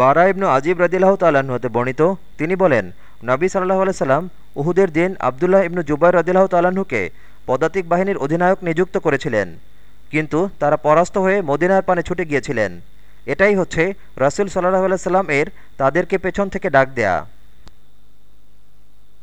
বারা ইবনু আজিব রাজিল্লাহ তাল্লাহ্ন হতে বর্ণিত, তিনি বলেন, নবী সাল্লাহ সাল্লাম উহুদের দিন আবদুল্লাহ ইবনু জুবাই রদিল্লাহ তাল্লাহ্নকে পদাতিক বাহিনীর অধিনায়ক নিযুক্ত করেছিলেন। কিন্তু তারা পরাস্ত হয়ে মদিনার পানে ছুটে গিয়েছিলেন। এটাই হচ্ছে রাসুল সাল্লাহ সাল্লাম এর তাদেরকে পেছন থেকে ডাক দেয়া।